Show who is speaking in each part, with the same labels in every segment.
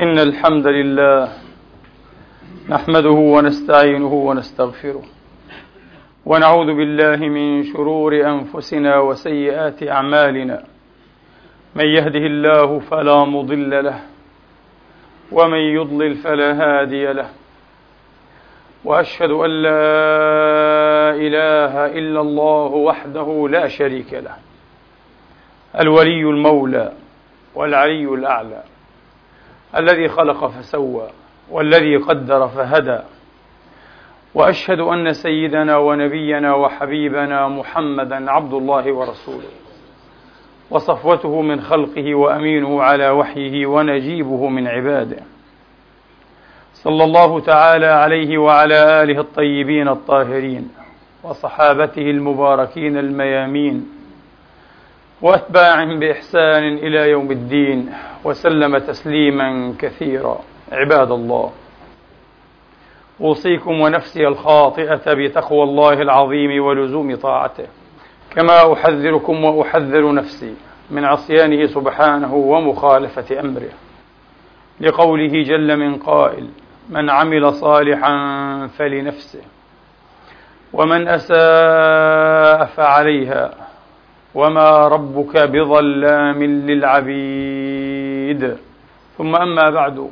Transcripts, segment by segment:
Speaker 1: إن الحمد لله نحمده ونستعينه ونستغفره ونعوذ بالله من شرور أنفسنا وسيئات أعمالنا من يهده الله فلا مضل له ومن يضلل فلا هادي له وأشهد أن لا إله إلا الله وحده لا شريك له الولي المولى والعلي الأعلى الذي خلق فسوى والذي قدر فهدى. وأشهد أن سيدنا ونبينا وحبيبنا محمدا عبد الله ورسوله. وصفوته من خلقه وأمينه على وحيه ونجيبه من عباده. صلى الله تعالى عليه وعلى آله الطيبين الطاهرين وصحابته المباركين الميامين واتباعهم بإحسان إلى يوم الدين وسلم تسليما كثيرا. عباد الله أوصيكم ونفسي الخاطئة بتقوى الله العظيم ولزوم طاعته كما أحذركم وأحذر نفسي من عصيانه سبحانه ومخالفة أمره. لقوله جل من قائل من عمل صالحا فلنفسه ومن أساء فعليها وما ربك بظلام للعبيد. ثم اما بعد.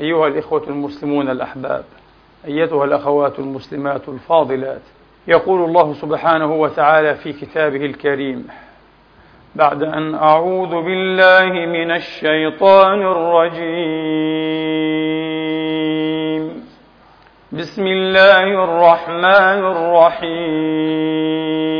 Speaker 1: ايها الاخوه المسلمون الاحباب. ايتها الاخوات المسلمات الفاضلات. يقول الله سبحانه وتعالى في كتابه الكريم بعد ان اعوذ بالله من الشيطان الرجيم. بسم الله الرحمن الرحيم.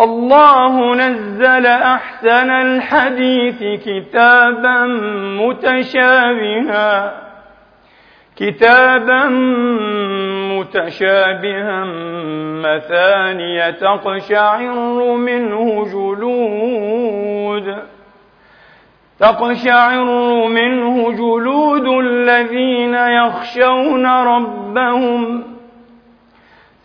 Speaker 1: الله نزل أحسن الحديث كتابا متشابها. كتابا متشابها. مثانية تقشعر منه جلود. تقشعر منه جلود الذين يخشون ربهم.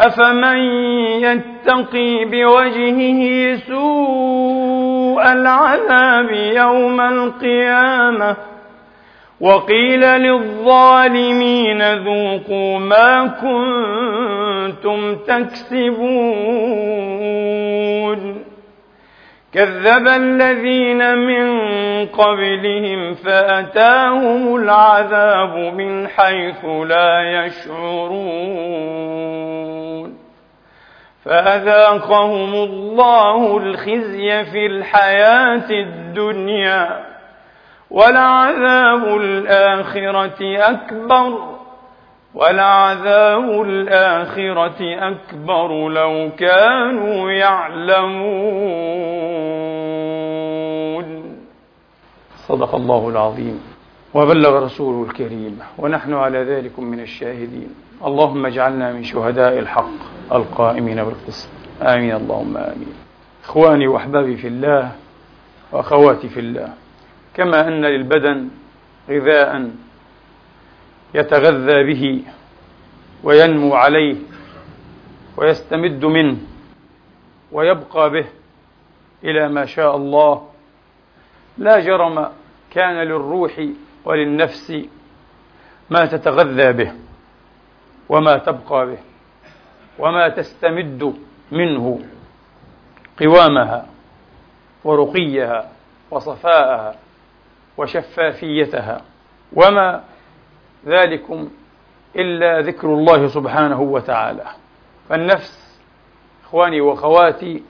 Speaker 1: أفمن يتقي بوجهه سوء العذاب يوم القيامة وقيل للظالمين ذوقوا ما كنتم تكسبون كذب الذين من قبلهم فأتاهم العذاب من حيث لا يشعرون. فأذاقهم الله الخزي في الحياة الدنيا ولعذاب الآخرة أكبر. ولعذاب الآخرة أكبر لو كانوا يعلمون. صدق الله العظيم. وبلغ رسوله الكريم. ونحن على ذلك من الشاهدين. اللهم اجعلنا من شهداء الحق القائمين بالقسط. آمين. اللهم آمين. إخواني وأحبابي في الله وأخواتي في الله. كما أن للبدن غذاء يتغذى به وينمو عليه ويستمد منه ويبقى به إلى ما شاء الله. لا جرم كان للروح وللنفس ما تتغذى به وما تبقى به وما تستمد منه قوامها ورقيها وصفاءها وشفافيتها وما ذلكم إلا ذكر الله سبحانه وتعالى. فالنفس إخواني وأخواتي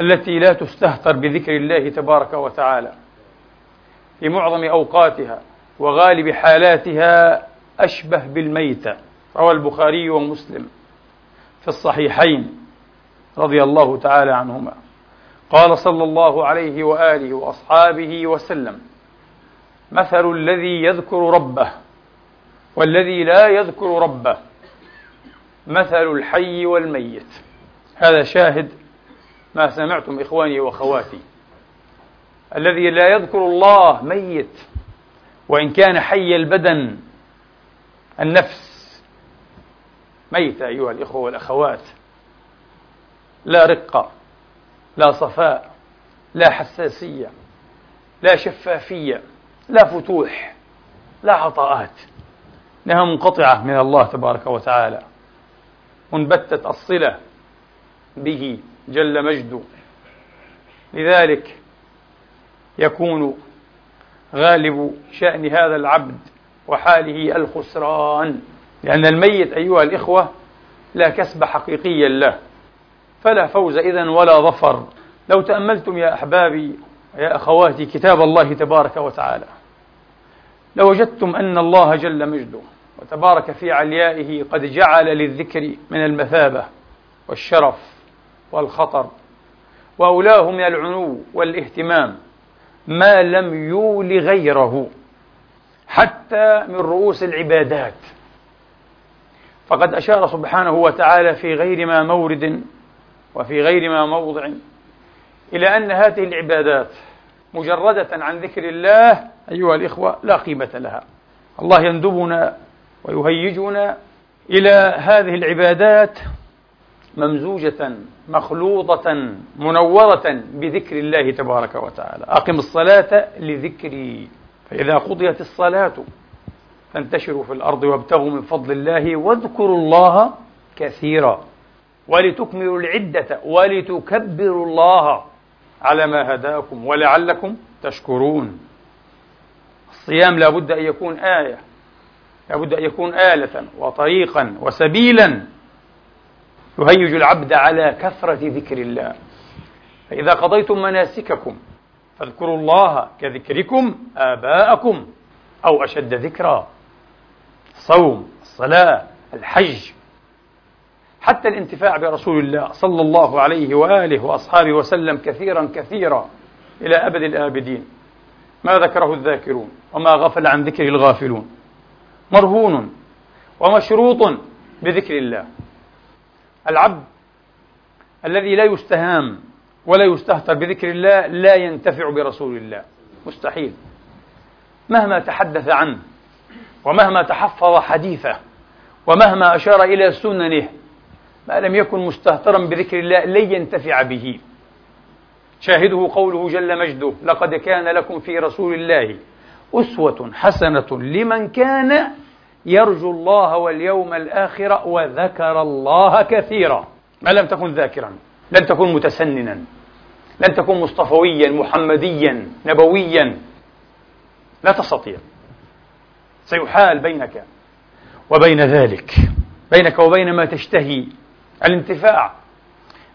Speaker 1: التي لا تستهتر بذكر الله تبارك وتعالى في معظم أوقاتها وغالب حالاتها أشبه بالميتة. روى البخاري ومسلم في الصحيحين رضي الله تعالى عنهما. قال صلى الله عليه وآله وأصحابه وسلم مثل الذي يذكر ربه والذي لا يذكر ربه مثل الحي والميت. هذا شاهد ما سمعتم إخواني وأخواتي. الذي لا يذكر الله ميت وإن كان حي البدن النفس. ميتة أيها الإخوة والأخوات. لا رقة لا صفاء لا حساسية لا شفافية لا فتوح لا عطاءات. لها منقطعة من الله تبارك وتعالى. منبتة الصلة به جل مجده. لذلك يكون غالب شأن هذا العبد وحاله الخسران. لأن الميت أيها الإخوة لا كسب حقيقيا له. فلا فوز إذا ولا ظفر. لو تأملتم يا أحبابي يا أخواتي كتاب الله تبارك وتعالى لوجدتم أن الله جل مجده. وتبارك في عليائه قد جعل للذكر من المثابة والشرف والخطر وأولاه من العنو والاهتمام ما لم يول غيره حتى من رؤوس العبادات. فقد أشار سبحانه وتعالى في غير ما مورد وفي غير ما موضع إلى أن هذه العبادات مجردة عن ذكر الله أيها الإخوة لا قيمة لها. الله يندبنا ويهيجنا إلى هذه العبادات ممزوجة مخلوطة منورة بذكر الله تبارك وتعالى. أقم الصلاة لذكري فإذا قضيت الصلاة فانتشروا في الأرض وابتغوا من فضل الله واذكروا الله كثيرا ولتكملوا العدة ولتكبروا الله على ما هداكم ولعلكم تشكرون. الصيام لا بد أن يكون آية. لا بد أن يكون آلة وطريقا وسبيلا يهيج العبد على كثرة ذكر الله. فإذا قضيتم مناسككم فاذكروا الله كذكركم آباءكم أو أشد ذكرا. الصوم الصلاة الحج. حتى الانتفاع برسول الله صلى الله عليه وآله وأصحابه وسلم كثيرا كثيرا إلى أبد الآبدين. ما ذكره الذاكرون وما غفل عن ذكره الغافلون. مرهون ومشروط بذكر الله. العبد الذي لا يستهام ولا يستهتر بذكر الله لا ينتفع برسول الله. مستحيل. مهما تحدث عنه ومهما تحفظ حديثه ومهما أشار إلى سننه ما لم يكن مستهترا بذكر الله لن ينتفع به. شاهده قوله جل مجده لقد كان لكم في رسول الله أسوة حسنة لمن كان يرجو الله واليوم الآخر وذكر الله كثيرا. ما لم تكن ذاكرا لن تكن متسننا لن تكن مصطفويا محمديا نبويا. لا تستطيع. سيحال بينك وبين ذلك. بينك وبين ما تشتهي الانتفاع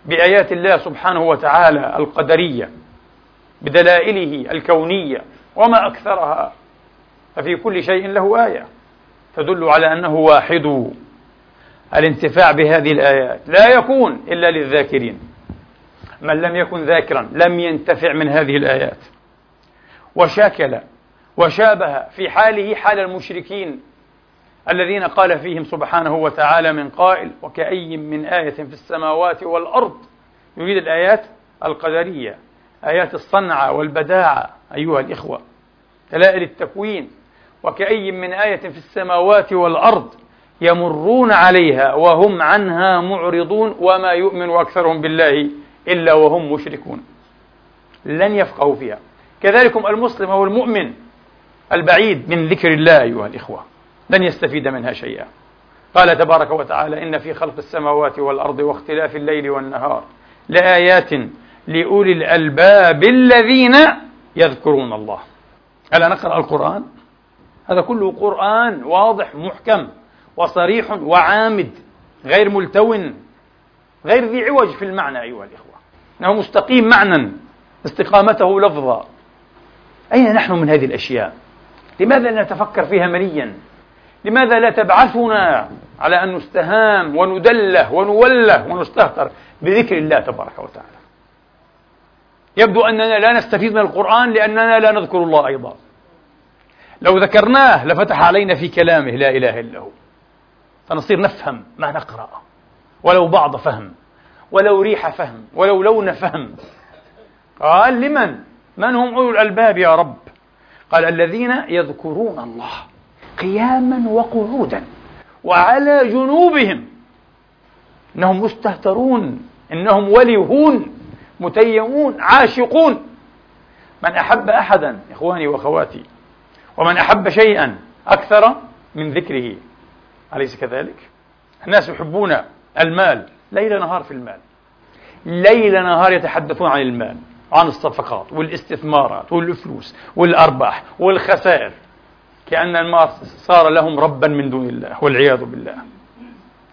Speaker 1: بآيات الله سبحانه وتعالى القدرية بدلائله الكونية وما أكثرها. ففي كل شيء له آية تدل على أنه واحد. الانتفاع بهذه الآيات لا يكون إلا للذاكرين. من لم يكن ذاكرا لم ينتفع من هذه الآيات. وشاكل وشابه في حاله حال المشركين الذين قال فيهم سبحانه وتعالى من قائل وكأي من آية في السماوات والأرض يريد الآيات القدرية آيات الصنعة والبداعة. أيها الإخوة دلائل التكوين وكأي من آية في السماوات والأرض يمرون عليها وهم عنها معرضون وما يؤمن أكثرهم بالله إلا وهم مشركون. لن يفقهوا فيها. كذلكم المسلم أو المؤمن البعيد من ذكر الله أيها الإخوة لن يستفيد منها شيئا. قال تبارك وتعالى إن في خلق السماوات والأرض واختلاف الليل والنهار لآيات لأولي الألباب الذين يذكرون الله. ألا نقرأ القرآن؟ هذا كله قرآن واضح محكم وصريح وعامد غير ملتون غير ذي عوج في المعنى أيها الإخوة إنه مستقيم معنى استقامته لفظا أين نحن من هذه الأشياء؟ لماذا لا نتفكر فيها مليا؟ لماذا لا تبعثنا على أن نستهام وندله ونوله ونستهتر بذكر الله تبارك وتعالى يبدو أننا لا نستفيد من القرآن لأننا لا نذكر الله أيضا. لو ذكرناه لفتح علينا في كلامه لا إله إلا هو. فنصير نفهم ما نقرأ. ولو بعض فهم. ولو ريح فهم. ولو لون فهم. قال لمن؟ من هم أولو الألباب يا رب؟ قال الذين يذكرون الله قياما وقعودا وعلى جنوبهم إنهم مستهترون إنهم وليهون. متيمون عاشقون. من أحب أحدا إخواني وأخواتي ومن أحب شيئا أكثر من ذكره. أليس كذلك؟ الناس يحبون المال ليل نهار في المال. ليل نهار يتحدثون عن المال عن الصفقات والاستثمارات والفلوس والأرباح والخسائر. كأن المال صار لهم ربا من دون الله والعياذ بالله.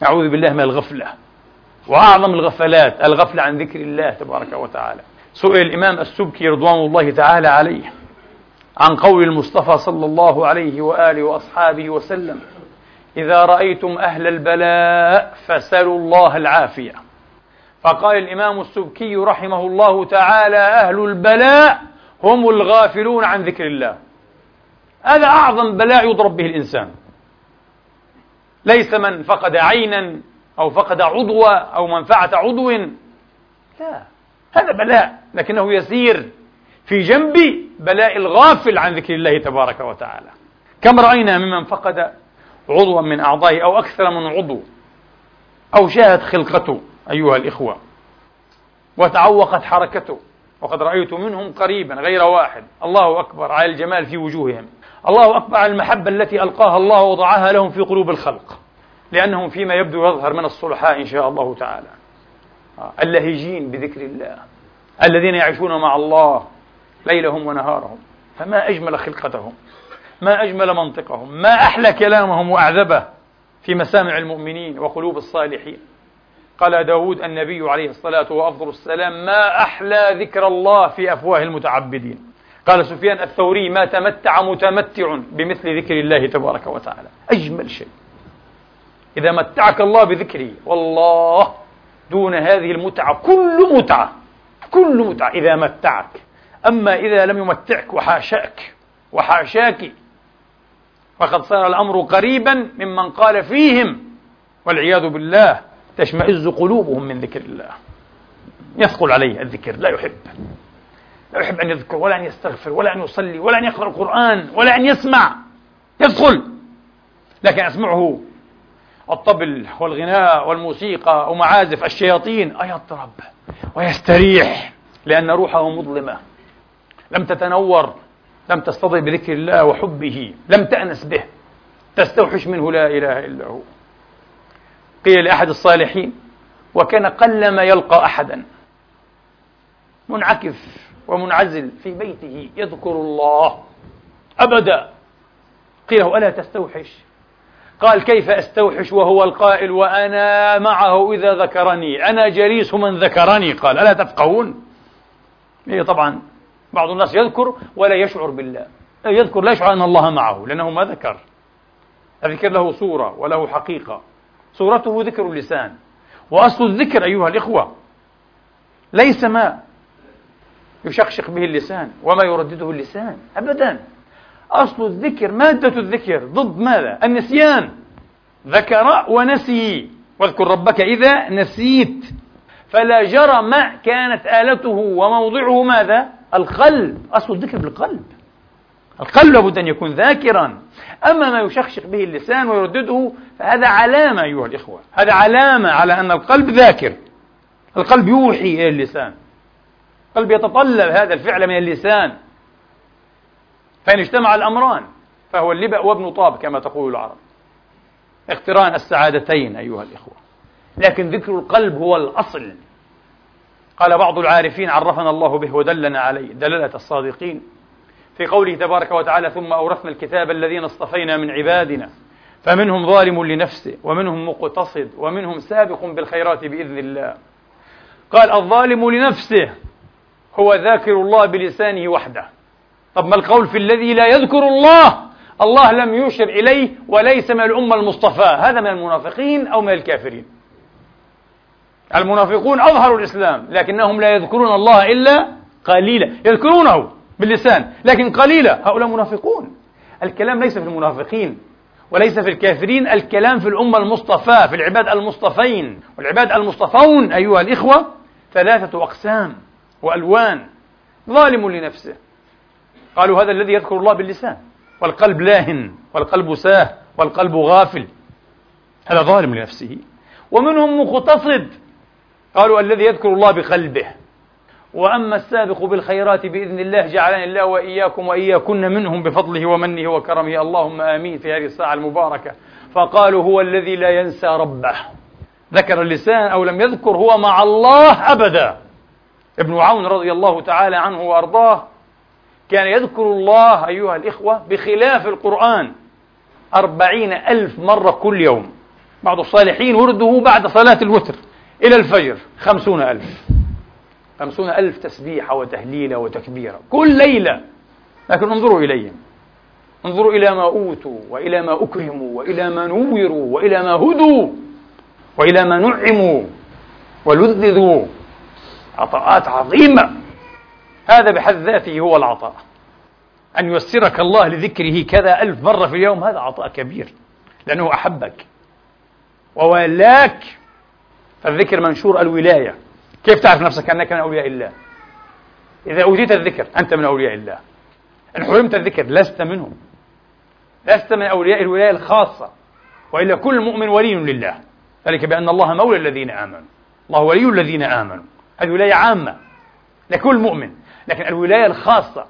Speaker 1: أعوذ بالله من الغفلة. وأعظم الغفلات الغفلة عن ذكر الله تبارك وتعالى. سئل الإمام السبكي رضوان الله تعالى عليه عن قول المصطفى صلى الله عليه وآله وأصحابه وسلم إذا رأيتم أهل البلاء فسلوا الله العافية. فقال الإمام السبكي رحمه الله تعالى أهل البلاء هم الغافلون عن ذكر الله. هذا أعظم بلاء يضرب به الإنسان. ليس من فقد عينا أو فقد عضوا أو منفعة عضو. لا هذا بلاء لكنه يسير في جنب بلاء الغافل عن ذكر الله تبارك وتعالى. كم رأينا ممن فقد عضوا من أعضائه أو أكثر من عضو؟ أو شاهت خلقته أيها الإخوة وتعوقت حركته. وقد رأيت منهم قريبا غير واحد. الله أكبر على الجمال في وجوههم. الله أكبر على المحبة التي ألقاها الله وضعها لهم في قلوب الخلق. لأنهم فيما يبدو يظهر من الصلحاء إن شاء الله تعالى. اللهجين بذكر الله. الذين يعيشون مع الله ليلهم ونهارهم. فما أجمل خلقتهم. ما أجمل منطقهم. ما أحلى كلامهم وأعذبه في مسامع المؤمنين وقلوب الصالحين. قال داود النبي عليه الصلاة وأفضل السلام ما أحلى ذكر الله في أفواه المتعبدين. قال سفيان الثوري ما تمتع متمتع بمثل ذكر الله تبارك وتعالى. أجمل شيء. إذا متعك الله بذكره والله دون هذه المتعة كل متعة كل متعة إذا متعك. أما إذا لم يمتعك وحاشاك وحاشاك فقد صار الأمر قريبا ممن قال فيهم والعياذ بالله تشمئز قلوبهم من ذكر الله. يثقل عليه الذكر لا يحب. لا يحب أن يذكر ولا أن يستغفر ولا أن يصلي ولا أن يقرأ القرآن ولا أن يسمع. يدخل لكن أسمعه الطبل والغناء والموسيقى ومعازف الشياطين أيضرب ويستريح لأن روحه مظلمة. لم تتنور لم تستضي بذكر الله وحبه لم تأنس به تستوحش منه لا إله إلا هو. قيل لأحد الصالحين وكان قلما يلقى أحدا. منعكف ومنعزل في بيته يذكر الله أبدا. قيل له ألا تستوحش؟ قال كيف أستوحش وهو القائل وأنا معه إذا ذكرني؟ أنا جليس من ذكرني قال. ألا تفقهون؟ هي طبعا بعض الناس يذكر ولا يشعر بالله. يذكر لا يشعر أن الله معه لأنه ما ذكر. الذكر له صورة وله حقيقة. صورته ذكر اللسان. وأصل الذكر أيها الإخوة ليس ما يشقشق به اللسان وما يردده اللسان أبدا. أصل الذكر مادة الذكر ضد ماذا؟ النسيان. ذكر ونسي. واذكر ربك إذا نسيت. فلا جرم كانت آلته وموضعه ماذا؟ القلب. أصل الذكر بالقلب. القلب لابد أن يكون ذاكرا. أما ما يشخشق به اللسان ويردده فهذا علامة أيها الإخوة. هذا علامة على أن القلب ذاكر. القلب يوحي إلى اللسان. القلب يتطلب هذا الفعل من اللسان. فإن اجتمع الأمران فهو اللبأ وابن طاب كما تقول العرب. اقتران السعادتين أيها الإخوة. لكن ذكر القلب هو الأصل. قال بعض العارفين عرفنا الله به ودلنا عليه دلالة الصادقين. في قوله تبارك وتعالى ثم أورثنا الكتاب الذين اصطفينا من عبادنا. فمنهم ظالم لنفسه ومنهم مقتصد ومنهم سابق بالخيرات بإذن الله. قال الظالم لنفسه هو ذاكر الله بلسانه وحده. طب ما القول في الذي لا يذكر الله؟ الله لم يشر إليه وليس من الأمة المصطفاة هذا من المنافقين أو من الكافرين؟ المنافقون أظهروا الإسلام لكنهم لا يذكرون الله إلا قليلا. يذكرونه باللسان لكن قليلا. هؤلاء منافقون. الكلام ليس في المنافقين وليس في الكافرين. الكلام في الأمة المصطفاة في العباد المصطفين. والعباد المصطفون أيها الإخوة ثلاثة أقسام وألوان. ظالم لنفسه. قالوا هذا الذي يذكر الله باللسان. والقلب لاهن والقلب ساه والقلب غافل. هذا ظالم لنفسه. ومنهم مقتصد. قالوا الذي يذكر الله بقلبه. وأما السابق بالخيرات بإذن الله جعلني الله وإياكم وإياكن منهم بفضله ومنه وكرمه. اللهم آمين في هذه الساعة المباركة. فقالوا هو الذي لا ينسى ربه. ذكر اللسان أو لم يذكر هو مع الله أبدا. ابن عون رضي الله تعالى عنه وأرضاه كان يذكر الله أيها الإخوة بخلاف القرآن أربعين ألف مرة كل يوم. بعض الصالحين ورده بعد صلاة الوتر إلى الفجر خمسون ألف. خمسون ألف تسبيحة وتهليلة وتكبيرة كل ليلة. لكن انظروا إليهم انظروا إلى ما أوتوا وإلى ما أكرموا وإلى ما نوروا وإلى ما هدوا وإلى ما نعموا ولذذوا. عطاءات عظيمة. هذا بحد ذاته هو العطاء. أن ييسرك الله لذكره كذا ألف مرة في اليوم هذا عطاء كبير لأنه أحبك. وولاك فالذكر منشور الولاية. كيف تعرف نفسك أنك من أولياء الله؟ إذا أوتيت الذكر أنت من أولياء الله. إن حرمت الذكر لست منهم. لست من أولياء الولاية الخاصة. وإلا كل مؤمن ولي لله. ذلك بأن الله مولى الذين آمنوا. الله ولي الذين آمنوا. هذه ولاية عامة لكل مؤمن. لكن الولاية الخاصة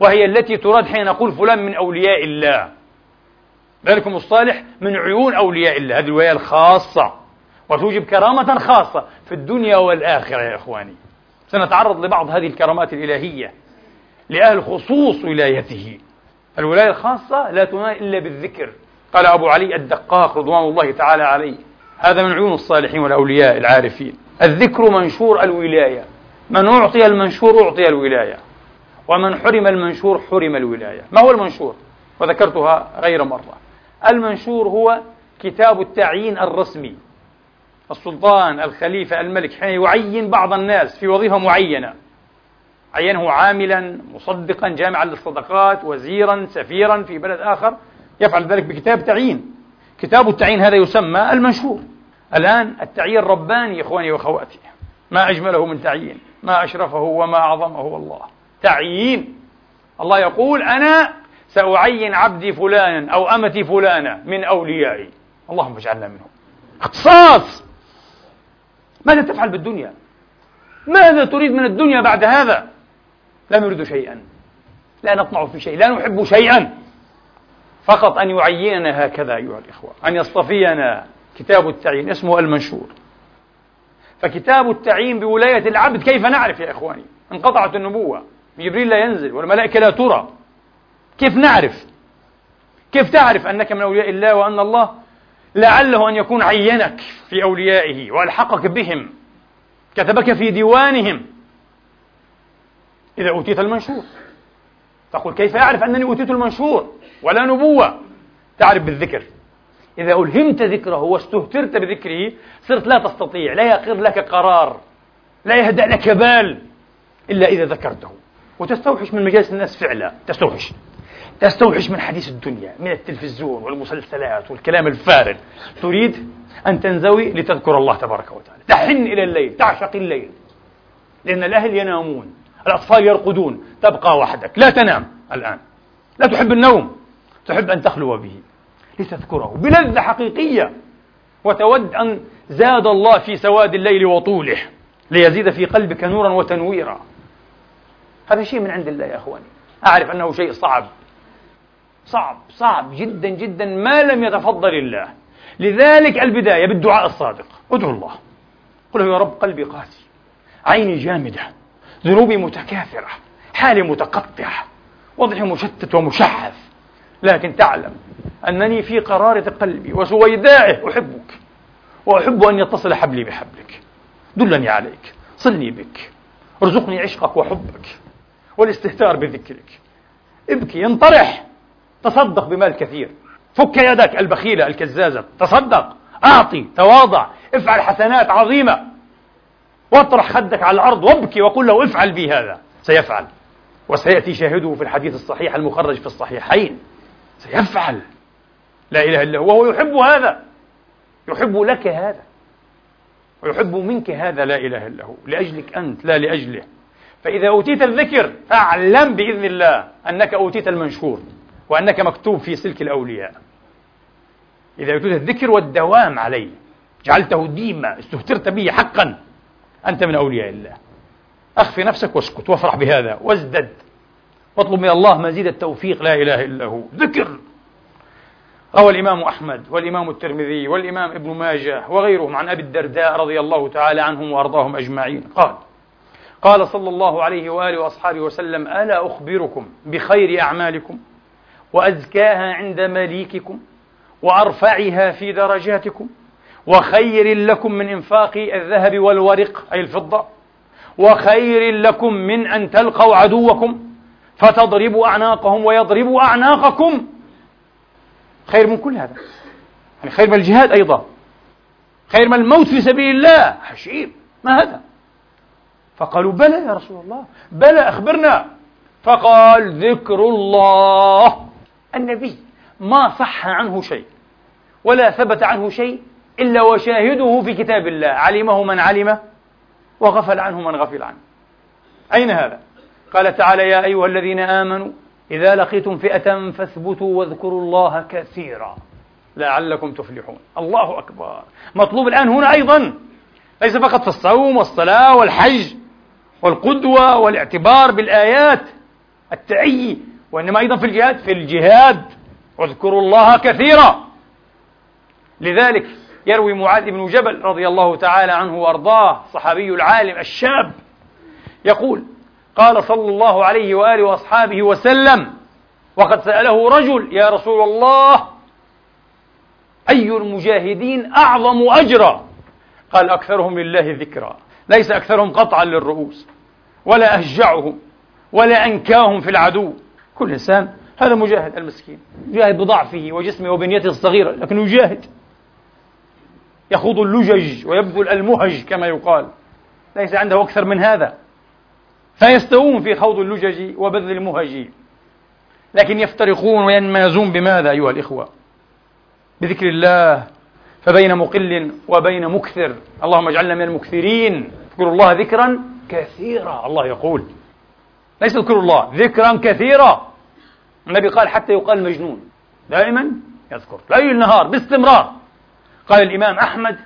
Speaker 1: وهي التي تراد حين نقول فلان من أولياء الله. ذلكم الصالح من عيون أولياء الله. هذه الولاية الخاصة وتوجب كرامة خاصة في الدنيا والآخرة يا إخواني. سنتعرض لبعض هذه الكرامات الإلهية لأهل خصوص ولايته. الولاية الخاصة لا تنال إلا بالذكر. قال أبو علي الدقاق رضوان الله تعالى عليه هذا من عيون الصالحين والأولياء العارفين. الذكر منشور الولاية. من أعطي المنشور أعطي الولاية. ومن حرم المنشور حرم الولاية. ما هو المنشور؟ وذكرتها غير مرة. المنشور هو كتاب التعيين الرسمي. السلطان الخليفة الملك حين يعين بعض الناس في وظيفة معينة. عينه عاملا مصدقا جامعا للصدقات وزيرا سفيرا في بلد آخر. يفعل ذلك بكتاب تعيين. كتاب التعيين هذا يسمى المنشور. الآن التعيين رباني إخواني وأخواتي. ما أجمله من تعيين. ما أشرفه وما أعظمه والله. تعيين. الله يقول أنا سأعين عبدي فلانا أو أمتي فلانة من أوليائي. اللهم اجعلنا منهم. اختصاص! ماذا تفعل بالدنيا؟ ماذا تريد من الدنيا بعد هذا؟ لا نريد شيئا. لا نطمع في شيء. لا نحب شيئا. فقط أن يعيننا هكذا أيها الإخوة. أن يصطفينا. كتاب التعيين اسمه المنشور. فكتاب التعيين بولاية العبد كيف نعرف يا إخواني؟ انقطعت النبوة. جبريل لا ينزل والملائكة لا ترى. كيف نعرف؟ كيف تعرف أنك من أولياء الله وأن الله لعله أن يكون عينك في أوليائه وألحقك بهم كتبك في ديوانهم؟ إذا أوتيت المنشور. تقول كيف أعرف أنني أوتيت المنشور؟ ولا نبوة. تعرف بالذكر. إذا ألهمت ذكره واستهترت بذكره صرت لا تستطيع لا يقر لك قرار لا يهدأ لك بال إلا إذا ذكرته. وتستوحش من مجالس الناس فعلا تستوحش. تستوحش من حديث الدنيا من التلفزيون والمسلسلات والكلام الفارغ. تريد أن تنزوي لتذكر الله تبارك وتعالى. تحن إلى الليل تعشق الليل. لأن الأهل ينامون الأطفال يرقدون تبقى وحدك لا تنام الآن. لا تحب النوم تحب أن تخلو به. لتذكره. بلذة حقيقية. وتود أن زاد الله في سواد الليل وطوله. ليزيد في قلبك نورا وتنويرا. هذا شيء من عند الله يا أخواني. أعرف أنه شيء صعب. صعب صعب جدا جدا ما لم يتفضل الله. لذلك البداية بالدعاء الصادق. ادعو الله. قل يا رب قلبي قاسي. عيني جامدة. ذنوبي متكاثرة. حالي متقطعة وضعي مشتت ومشحذ. لكن تعلم أنني في قرارة قلبي وسويدائه أحبك وأحب أن يتصل حبلي بحبلك. دلني عليك صلني بك ارزقني عشقك وحبك والاستهتار بذكرك. ابكي انطرح تصدق بمال كثير فك يدك البخيلة الكزازة تصدق أعطي تواضع افعل حسنات عظيمة. واطرح خدك على الأرض وابكي وقل له افعل بي هذا. سيفعل. وسيأتي شاهده في الحديث الصحيح المخرج في الصحيحين. سيفعل. لا إله إلا هو. وهو يحب هذا. يحب لك هذا. ويحب منك هذا لا إله إلا هو. لأجلك أنت لا لأجله. فإذا أوتيت الذكر فاعلم بإذن الله أنك أوتيت المنشور وأنك مكتوب في سلك الأولياء. إذا أوتيت الذكر والدوام عليه جعلته ديما استهترت به حقا أنت من أولياء الله. أخفي نفسك واسكت وافرح بهذا. وازدد. واطلب من الله مزيد التوفيق. لا إله إلا هو. ذكر. روى الإمام أحمد والإمام الترمذي والإمام ابن ماجه وغيرهم عن أبي الدرداء رضي الله تعالى عنهم وأرضاهم أجمعين. قال قال صلى الله عليه وآله وأصحابه وسلم ألا أخبركم بخير أعمالكم وأزكاها عند مليككم وأرفعها في درجاتكم وخير لكم من إنفاق الذهب والورق أي الفضة وخير لكم من أن تلقوا عدوكم فتضربوا أعناقهم ويضربوا أعناقكم خير من كل هذا. يعني خير من الجهاد أيضا. خير من الموت في سبيل الله. عجيب ما هذا؟ فقالوا بلى يا رسول الله. بلى أخبرنا. فقال ذكر الله. النبي ما صح عنه شيء ولا ثبت عنه شيء إلا وشاهده في كتاب الله. علمه من علمه وغفل عنه من غفل عنه. أين هذا؟ قال تعالى يا أيها الذين آمنوا إذا لقيتم فئة فاثبتوا واذكروا الله كثيرا. لعلكم تفلحون. الله أكبر. مطلوب الآن هنا أيضا ليس فقط في الصوم والصلاة والحج والقدوة والاعتبار بالآيات التعي وإنما أيضا في الجهاد في الجهاد. واذكروا الله كثيرا. لذلك يروي معاذ بن جبل رضي الله تعالى عنه وأرضاه الصحابي العالم الشاب يقول قال صلى الله عليه وآله وأصحابه وسلم وقد سأله رجل يا رسول الله أي المجاهدين أعظم أجرا؟ قال أكثرهم لله ذكرا ليس أكثرهم قطعا للرؤوس ولا أشجعهم ولا أنكاهم في العدو. كل إنسان هذا مجاهد المسكين يجاهد بضعفه وجسمه وبنيته الصغيرة لكن يجاهد. يخوض اللجج ويبذل المهج كما يقال. ليس عنده أكثر من هذا. فيستوون في خوض اللجج وبذل المهج. لكن يفترقون وينمازون بماذا أيها الإخوة؟ بذكر الله. فبين مقل وبين مكثر. اللهم اجعلنا من المكثرين. اذكروا الله ذكرا كثيرا. الله يقول. ليس اذكروا الله ذكرا كثيرا. النبي قال حتى يقال مجنون. دائما يذكر. ليل نهار باستمرار. قال الإمام أحمد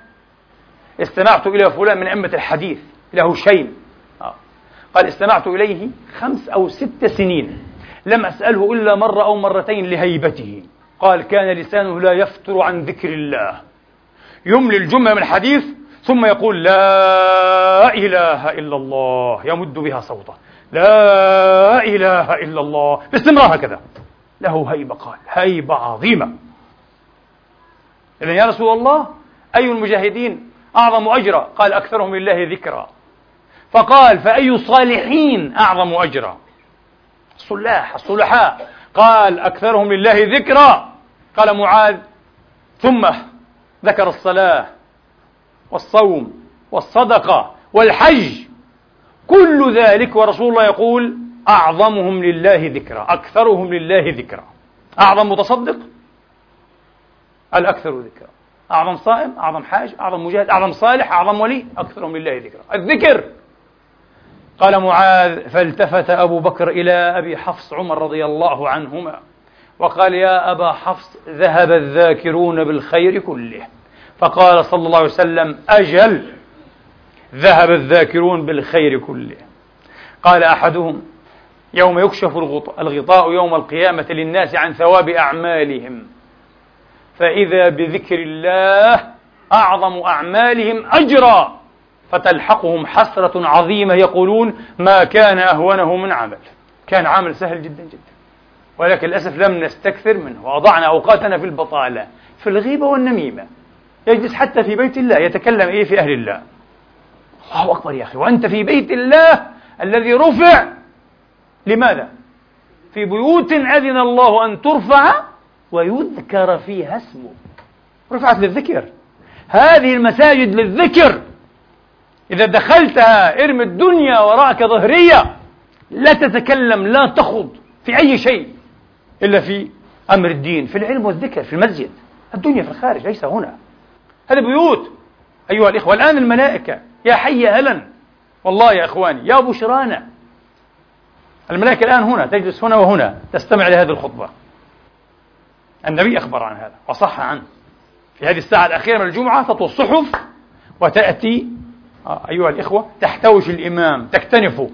Speaker 1: استمعت إلى فلان من أئمة الحديث إلى هشيم آه. قال استمعت إليه خمس أو ست سنين لم أسأله إلا مرة أو مرتين لهيبته. قال كان لسانه لا يفتر عن ذكر الله. يملي الجملة من الحديث ثم يقول لا إله إلا الله يمد بها صوته. لا إله إلا الله باستمرار هكذا. له هيبة قال هيبة عظيمة. إذا يا رسول الله أي المجاهدين أعظم أجرا؟ قال أكثرهم لله ذكرا. فقال فأي الصالحين أعظم أجرا؟ الصلاح الصلحاء. قال أكثرهم لله ذكرا. قال معاذ. ثم ذكر الصلاة والصوم والصدقة والحج. كل ذلك ورسول الله يقول أعظمهم لله ذكرى أكثرهم لله ذكرى أعظم متصدق. الأكثر ذكرى أعظم صائم أعظم حاج أعظم مجاهد أعظم صالح أعظم ولي. أكثرهم لله ذكرى الذكر. قال معاذ فالتفت أبو بكر إلى أبي حفص عمر رضي الله عنهما وقال يا أبا حفص ذهب الذاكرون بالخير كله. فقال صلى الله عليه وسلم أجل ذهب الذاكرون بالخير كله. قال أحدهم يوم يكشف الغطاء يوم القيامة للناس عن ثواب أعمالهم فإذا بذكر الله أعظم أعمالهم أجرا. فتلحقهم حسرة عظيمة يقولون ما كان أهونه من عمل. كان عمل سهل جدا جدا. ولكن للأسف لم نستكثر منه. وأضعنا أوقاتنا في البطالة في الغيبة والنميمة. يجلس حتى في بيت الله يتكلم إيه في أهل الله؟ الله أكبر يا أخي وأنت في بيت الله الذي رفع. لماذا؟ في بيوت أذن الله أن ترفع ويذكر فيها اسمه رفعت للذكر. هذه المساجد للذكر. إذا دخلتها ارمي الدنيا وراءك ظهرية لا تتكلم لا تخض في أي شيء إلا في أمر الدين في العلم والذكر في المسجد. الدنيا في الخارج ليس هنا. هذه بيوت. أيها الإخوة الآن الملائكة يا حي أهلا. والله يا إخواني يا بشرانا. الملائكة الآن هنا تجلس هنا وهنا تستمع لهذه الخطبة. النبي أخبر عن هذا وصح عنه. في هذه الساعة الأخيرة من الجمعة تطوى الصحف وتأتي أيها الإخوة تحتوش الإمام تكتنفه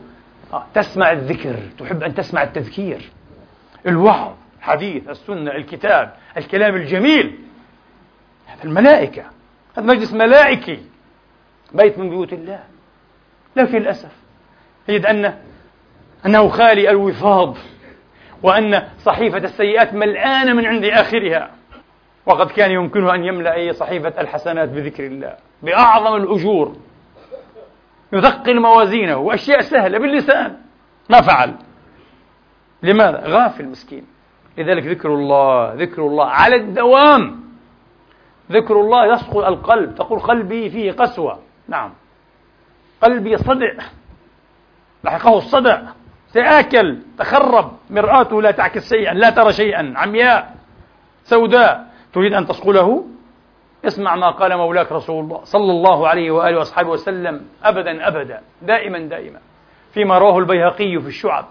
Speaker 1: آه تسمع الذكر تحب أن تسمع التذكير. الوعظ الحديث السنة الكتاب الكلام الجميل. هذا الملائكة. هذا مجلس ملائكي. بيت من بيوت الله. لكن للأسف. تجد أن أنه خالي الوفاض وأن صحيفة السيئات ملآنة من عند آخرها. وقد كان يمكنه أن يملأ أي صحيفة الحسنات بذكر الله بأعظم الأجور. يثقل موازينه وأشياء سهلة باللسان. ما فعل. لماذا؟ غافل مسكين لذلك ذكر الله ذكر الله على الدوام. ذكر الله يصقل القلب تقول قلبي فيه قسوة. نعم. قلبي صدع. لحقه الصدع. تآكل تخرب. مرآته لا تعكس شيئا لا ترى شيئا. عمياء سوداء. تريد أن تصقله اسمع ما قال مولاك رسول الله صلى الله عليه وآله وأصحابه وسلم أبدا أبدا دائما دائما. فيما رواه البيهقي في الشعب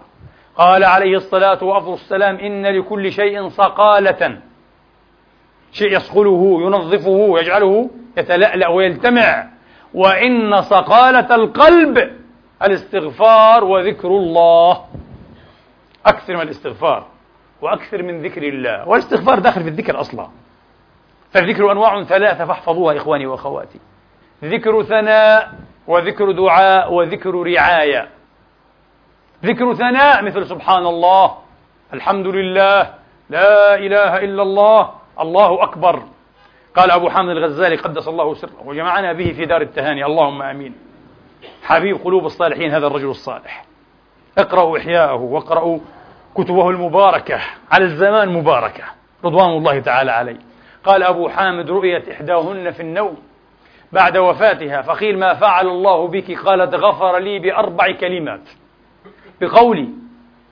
Speaker 1: قال عليه الصلاة وأفضل السلام إن لكل شيء صقالة. شيء يصقله ينظفه يجعله يتلألأ ويلتمع. وإن صقالة القلب الاستغفار وذكر الله. أكثر من الاستغفار وأكثر من ذكر الله. والاستغفار داخل في الذكر أصلا. فالذكر أنواع ثلاثة فاحفظوها إخواني وأخواتي. ذكر ثناء وذكر دعاء وذكر رعاية. ذكر ثناء مثل سبحان الله الحمد لله لا إله إلا الله الله أكبر. قال أبو حامد الغزالي قدس الله سره وجمعنا به في دار التهاني. اللهم آمين. حبيب قلوب الصالحين هذا الرجل الصالح. اقرأوا إحياءه واقرأوا كتبه المباركة على الزمان مباركة رضوان الله تعالى عليه. قال أبو حامد رؤيت إحداهن في النوم بعد وفاتها فقيل ما فعل الله بك؟ قالت غفر لي بأربع كلمات. بقولي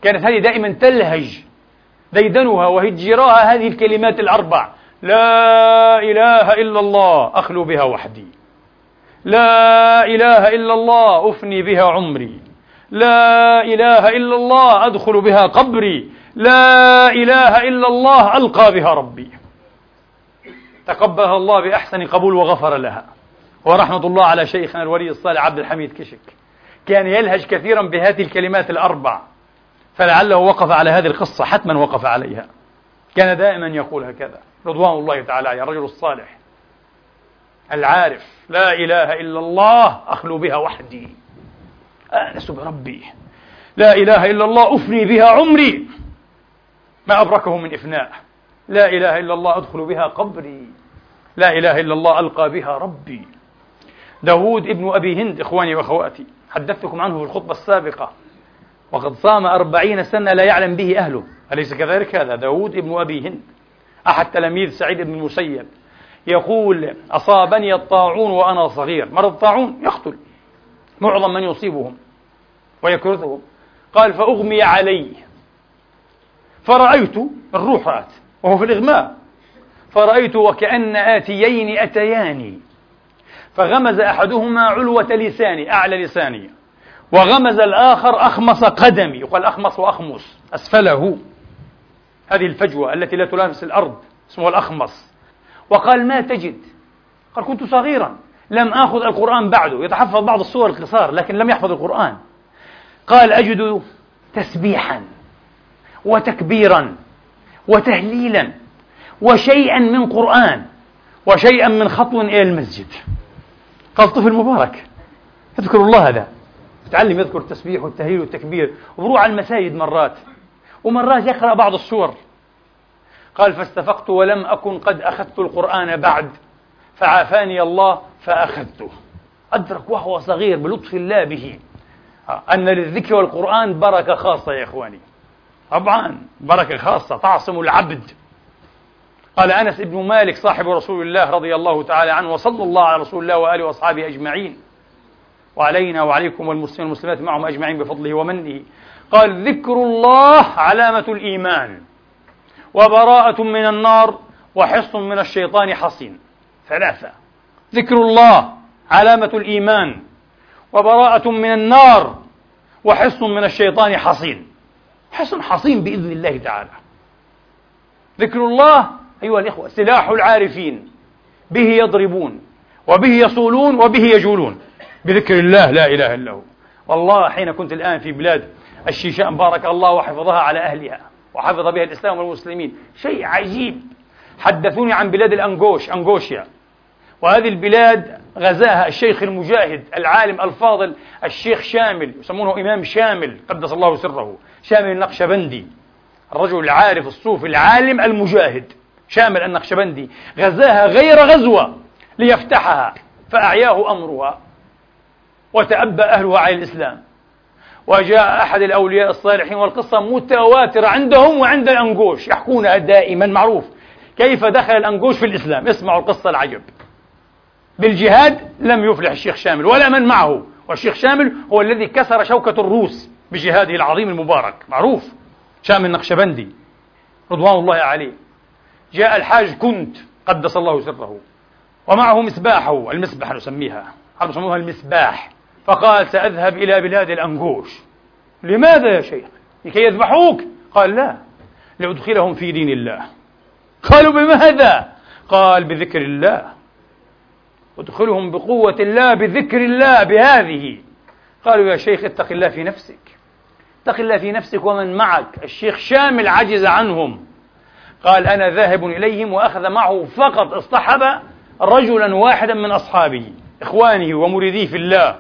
Speaker 1: كانت هذه دائما تلهج ديدنها وهجراها هذه الكلمات الأربع. لا إله إلا الله أخلو بها وحدي. لا إله إلا الله أفني بها عمري. لا إله إلا الله أدخل بها قبري. لا إله إلا الله ألقى بها ربي. تقبلها الله بأحسن قبول وغفر لها. ورحمة الله على شيخنا الولي الصالح عبد الحميد كشك. كان يلهج كثيرا بهذه الكلمات الأربع فلعله وقف على هذه القصة حتما وقف عليها. كان دائما يقول هكذا رضوان الله تعالى عليه الرجل الصالح العارف لا إله إلا الله أخلو بها وحدي. آنس بربي. لا إله إلا الله أفني بها عمري. ما أبركه من إفناء. لا إله إلا الله أدخل بها قبري. لا إله إلا الله ألقى بها ربي. داود ابن أبي هند إخواني وأخواتي حدثتكم عنه في الخطبة السابقة. وقد صام أربعين سنة لا يعلم به أهله. أليس كذلك هذا؟ داود ابن أبي هند أحد تلاميذ سعيد بن المسيب يقول أصابني الطاعون وأنا صغير. مرض الطاعون؟ يقتل. معظم من يصيبهم ويكرثهم. قال فأغمي علي فرأيت الروح رأت وهو في الإغماء. فرأيت وكأن آتيين أتياني فغمز أحدهما علوة لساني أعلى لساني. وغمز الآخر أخمص قدمي يقال أخمص وأخمص أسفله. هذه الفجوة التي لا تلامس الأرض اسمها الأخمص. وقال ما تجد؟ قال كنت صغيرا لم آخذ القرآن بعده. يتحفظ بعض الصور القصار لكن لم يحفظ القرآن. قال أجد تسبيحا وتكبيرا وتهليلا. وشيئا من قرآن وشيئا من خطو إلى المسجد. قال طفل مبارك يذكر الله هذا. يتعلم يذكر التسبيح والتهليل والتكبير وبروح على المساجد مرات ومرات يقرأ بعض السور. قال فاستفقت ولم أكن قد أخذت القرآن بعد فعافاني الله فأخذته. أدرك وهو صغير بلطف الله به. أن للذكر والقرآن بركة خاصة يا إخواني. طبعا بركة خاصة تعصم العبد. قال أنس بن مالك صاحب رسول الله رضي الله تعالى عنه وصلى الله على رسول الله وآله وأصحابه أجمعين. وعلينا وعليكم والمسلمين والمسلمات معهم أجمعين بفضله ومنه. قال ذكر الله علامة الإيمان وبراءة من النار وحصن من الشيطان حصين. ثلاثة. ذكر الله علامة الإيمان وبراءة من النار وحصن من الشيطان حصين. حصن حصين بإذن الله تعالى. ذكر الله أيها الإخوة سلاح العارفين. به يضربون وبه يصولون وبه يجولون. بذكر الله لا إله إلا هو. والله حين كنت الآن في بلاد الشيشان بارك الله وحفظها على أهلها وحفظ بها الإسلام والمسلمين. شيء عجيب. حدثوني عن بلاد الأنغوش أنغوشيا. وهذه البلاد غزاها الشيخ المجاهد العالم الفاضل الشيخ شامل يسمونه إمام شامل قدس الله سره. شامل النقشبندي الرجل العارف الصوفي العالم المجاهد. شامل النقشبندي غزاها غير غزوة ليفتحها فأعياه أمرها. وتأبى أهلها على الإسلام. وجاء أحد الأولياء الصالحين والقصة متواترة عندهم وعند الأنقوش يحكونها دائما معروف. كيف دخل الأنقوش في الإسلام؟ اسمعوا القصة العجب. بالجهاد لم يفلح الشيخ شامل ولا من معه. والشيخ شامل هو الذي كسر شوكة الروس بجهاده العظيم المبارك. معروف. شامل النقشبندي رضوان الله عليه. جاء الحاج كنت قدس الله سره. ومعه مسباحه المسبح نسميها. يسموها المسباح فقال سأذهب إلى بلاد الأنغوش. لماذا يا شيخ؟ لكي يذبحوك؟ قال لا لأدخلهم في دين الله. قالوا بماذا؟ قال بذكر الله. ادخلهم بقوة الله بذكر الله بهذه. قالوا يا شيخ اتق الله في نفسك. اتق الله في نفسك ومن معك. الشيخ شامل عجز عنهم. قال أنا ذاهب إليهم وأخذ معه فقط اصطحب رجلا واحدا من أصحابه إخوانه ومريديه في الله.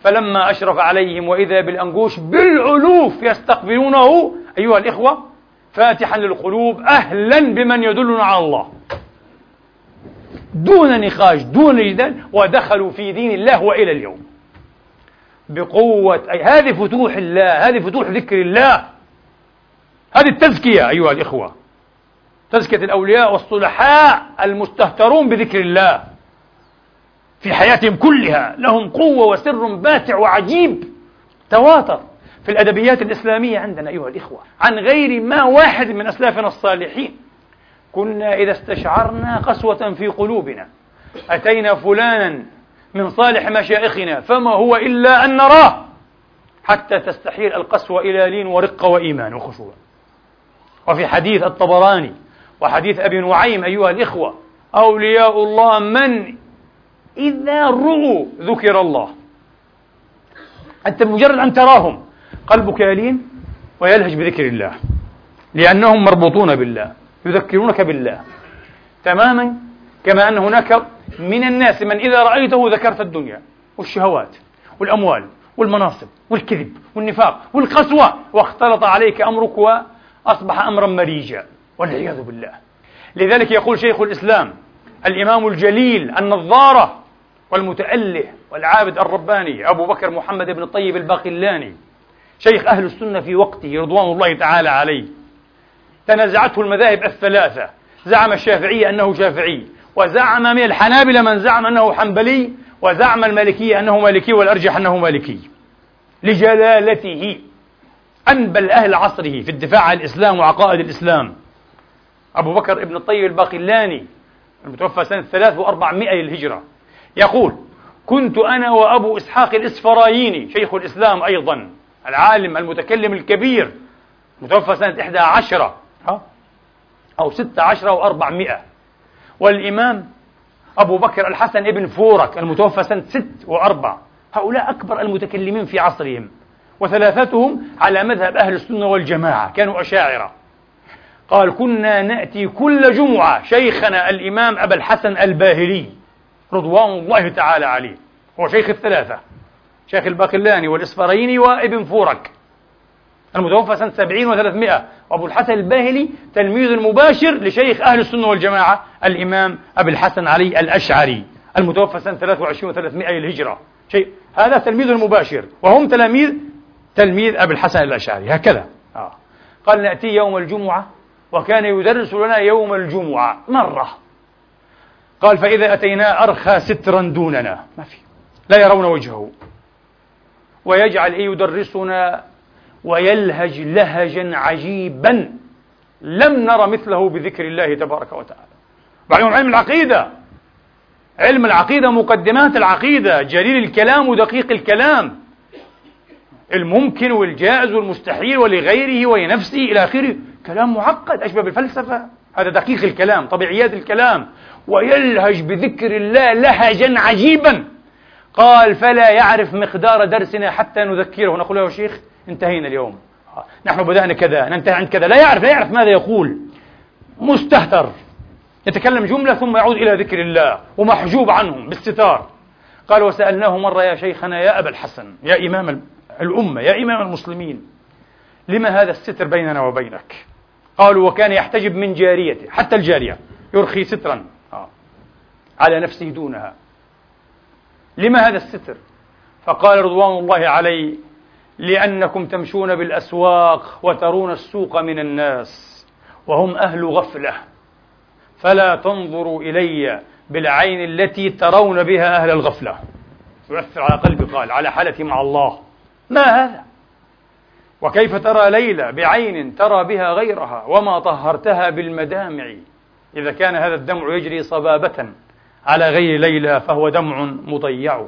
Speaker 1: فلما أشرف عليهم وإذا بالأنقوش بالألوف يستقبلونه أيها الإخوة فاتحا للقلوب أهلا بمن يدلنا على الله. دون نقاش دون جدال ودخلوا في دين الله وإلى اليوم. بقوة أي هذه فتوح الله هذه فتوح ذكر الله. هذه التزكية أيها الإخوة. تزكية الأولياء والصلحاء المستهترون بذكر الله. في حياتهم كلها لهم قوة وسر باتع وعجيب. تواتر في الأدبيات الإسلامية عندنا أيها الإخوة. عن غير ما واحد من أسلافنا الصالحين. كنا إذا استشعرنا قسوة في قلوبنا. أتينا فلانا من صالح مشائخنا فما هو إلا أن نراه. حتى تستحيل القسوة إلى لين ورقة وإيمان وخشوع. وفي حديث الطبراني وحديث أبي نعيم أيها الإخوة أولياء الله من إذا رؤوا ذكر الله. أنت بمجرد أن تراهم قلبك يلين ويلهج بذكر الله لأنهم مربوطون بالله يذكرونك بالله. تماما كما أن هناك من الناس من إذا رأيته ذكرت الدنيا والشهوات والأموال والمناصب والكذب والنفاق والقسوة واختلط عليك أمرك وأصبح أمرا مريجا والعياذ بالله. لذلك يقول شيخ الإسلام الإمام الجليل النظارة والمتأله والعابد الرباني أبو بكر محمد بن الطيب الباقلاني شيخ أهل السنة في وقته رضوان الله تعالى عليه. تنازعته المذاهب الثلاثة زعم الشافعي أنه شافعي وزعم من الحنابلة من زعم أنه حنبلي وزعم المالكية أنه مالكي والأرجح أنه مالكي. لجلالته أنبل أهل عصره في الدفاع عن الإسلام وعقائد الإسلام. أبو بكر ابن الطيب الباقلاني المتوفى سنة 3400 للهجرة يقول كنت أنا وأبو إسحاق الإسفرايني شيخ الإسلام أيضا العالم المتكلم الكبير متوفى سنة 11 أو 16 أو 400 والإمام أبو بكر الحسن ابن فورك المتوفى سنة 6 و4 هؤلاء أكبر المتكلمين في عصرهم. وثلاثتهم على مذهب أهل السنة والجماعة كانوا أشاعرة. قال كنا نأتي كل جمعة شيخنا الإمام أبا الحسن الباهلي رضوان الله تعالى عليه هو شيخ الثلاثة شيخ الباقلاني والإصفريني وابن فورك المتوفى سنة سبعين وثلاثمائة وأبو الحسن الباهلي تلميذ مباشر لشيخ أهل السنة والجماعة الإمام أبي الحسن علي الأشعري المتوفى سنة 23 و300 للهجرة. شيء هذا تلميذ مباشر وهم تلاميذ تلميذ أبي الحسن الأشعري هكذا. آه. قال نأتي يوم الجمعة وكان يدرس لنا يوم الجمعة مرة. قال فإذا أتينا أرخى سترا دوننا. ما في. لا يرون وجهه. ويجعل إيه يدرسنا ويلهج لهجا عجيبا. لم نر مثله بذكر الله تبارك وتعالى. بعدين علم العقيدة. علم العقيدة مقدمات العقيدة. جليل الكلام ودقيق الكلام. الممكن والجائز والمستحيل ولغيره ولنفسه إلى آخره. كلام معقد أشبه بالفلسفة. هذا دقيق الكلام طبيعيات الكلام. ويلهج بذكر الله لهجا عجيبا. قال فلا يعرف مقدار درسنا حتى نذكره. نقول له شيخ انتهينا اليوم. نحن بدأنا كذا ننتهي عند كذا. لا يعرف لا يعرف ماذا يقول. مستهتر. يتكلم جملة ثم يعود إلى ذكر الله ومحجوب عنهم بالستار. قال وسألناه مرة يا شيخنا يا أبا الحسن يا إمام الأمة يا إمام المسلمين لما هذا الستر بيننا وبينك؟ قالوا وكان يحتجب من جاريته حتى الجارية يرخي سترا. آه. على نفسه دونها. لما هذا الستر؟ فقال رضوان الله عليه لأنكم تمشون بالأسواق وترون السوق من الناس وهم أهل غفلة. فلا تنظروا إلي بالعين التي ترون بها أهل الغفلة. يؤثر على قلبي قال على حالتي مع الله. ما هذا؟ وكيف ترى ليلى بعين ترى بها غيرها وما طهرتها بالمدامع؟ إذا كان هذا الدمع يجري صبابة على غير ليلى فهو دمع مضيع.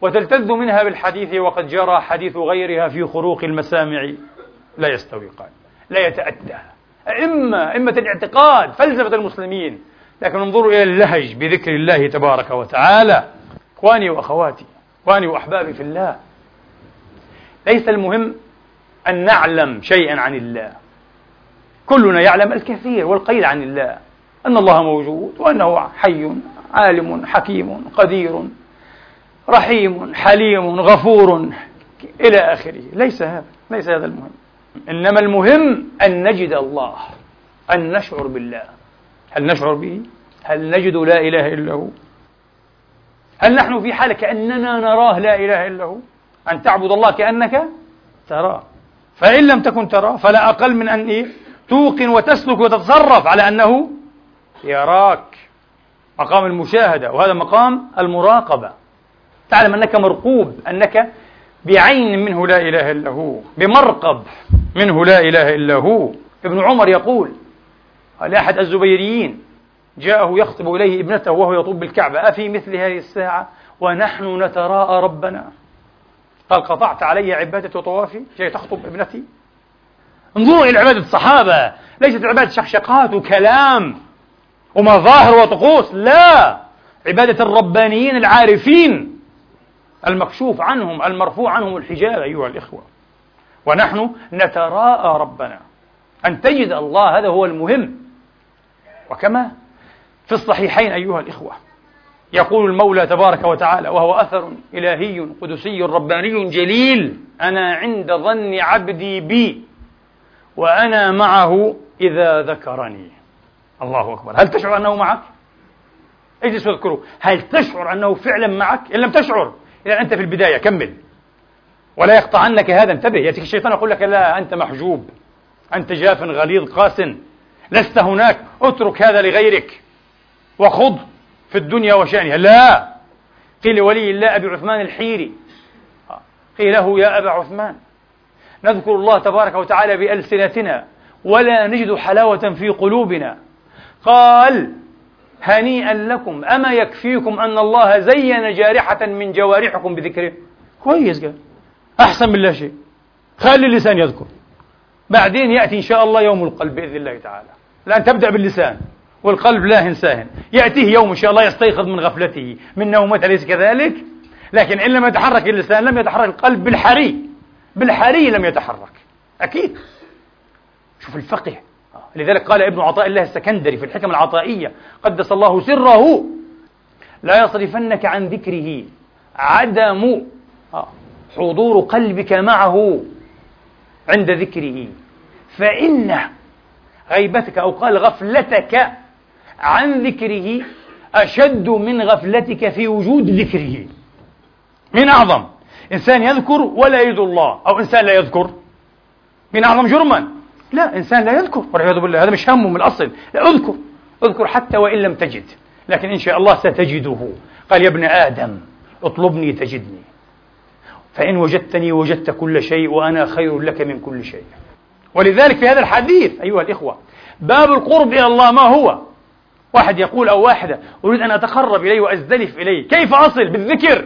Speaker 1: وتلتذ منها بالحديث وقد جرى حديث غيرها في خروق المسامع. لا يستوي قال لا يتأتى. إما إمة الاعتقاد فلسفة المسلمين. لكن انظروا إلى اللهج بذكر الله تبارك وتعالى. إخواني وأخواتي إخواني وأحبابي في الله. ليس المهم أن نعلم شيئا عن الله كلنا يعلم الكثير والقليل عن الله أن الله موجود وأنه حي عالم حكيم قدير رحيم حليم غفور إلى آخره ليس هذا ليس هذا المهم إنما المهم أن نجد الله أن نشعر بالله هل نشعر به؟ هل نجد لا إله إلا هو؟ هل نحن في حالة كأننا نراه لا إله إلا هو؟ أن تعبد الله كأنك تراه. فإن لم تكن تراه فلا أقل من أن إيه؟ توقن وتسلك وتتصرف على أنه يراك. مقام المشاهدة وهذا مقام المراقبة. تعلم أنك مرقوب أنك بعين منه لا إله إلا هو بمرقب منه لا إله إلا هو. ابن عمر يقول لأحد الزبيريين جاءه يخطب إليه ابنته وهو يطوب بالكعبة أفي مثل هذه الساعة؟ ونحن نتراءى ربنا. قال قطعت علي عبادة وطوافي جاي تخطب ابنتي. انظروا إلى عبادة الصحابة. ليست عبادة شخشقات وكلام ومظاهر وطقوس. لا. عبادة الربانيين العارفين المكشوف عنهم المرفوع عنهم الحجاب أيها الإخوة. ونحن نتراءى ربنا أن تجد الله. هذا هو المهم. وكما في الصحيحين أيها الإخوة يقول المولى تبارك وتعالى وهو أثر إلهي قدسي رباني جليل أنا عند ظن عبدي بي وأنا معه إذا ذكرني الله أكبر هل تشعر أنه معك؟ اجلس واذكره هل تشعر أنه فعلا معك؟ إن لم تشعر إذا أنت في البداية كمل ولا يقطع عنك هذا انتبه يأتيك الشيطان يقول لك لا أنت محجوب أنت جاف غليظ قاس لست هناك اترك هذا لغيرك وخض في الدنيا وشأنها. لا. قيل لولي الله أبي عثمان الحيري. قيل له يا أبا عثمان نذكر الله تبارك وتعالى بألسنتنا ولا نجد حلاوة في قلوبنا. قال هنيئا لكم أما يكفيكم أن الله زين جارحة من جوارحكم بذكره؟ كويس قال. أحسن من لا شيء. خلي اللسان يذكر. بعدين يأتي إن شاء الله يوم القلب بإذن الله تعالى. الآن تبدأ باللسان. والقلب لا ساهن يأتيه يوم إن شاء الله يستيقظ من غفلته من نومته أليس كذلك؟ لكن إن لم يتحرك اللسان لم يتحرك القلب بالحري بالحري لم يتحرك. أكيد. شوف الفقه. لذلك قال ابن عطاء الله السكندري في الحكم العطائية قدس الله سره لا يصرفنك عن ذكره عدم حضور قلبك معه عند ذكره فإن غيبتك أو قال غفلتك عن ذكره أشد من غفلتك في وجود ذكره. من أعظم. إنسان يذكر ولا يريد الله. أو إنسان لا يذكر. من أعظم جرما لا إنسان لا يذكر. والعياذ بالله هذا مش همه من الأصل. لا اذكر. اذكر حتى وإن لم تجد. لكن إن شاء الله ستجده. قال يا ابن آدم اطلبني تجدني. فإن وجدتني وجدت كل شيء وأنا خير لك من كل شيء. ولذلك في هذا الحديث أيها الإخوة باب القرب إلى الله ما هو؟ واحد يقول أو واحدة أريد أن أتقرب إليه وأزدلف إليه. كيف أصل؟ بالذكر.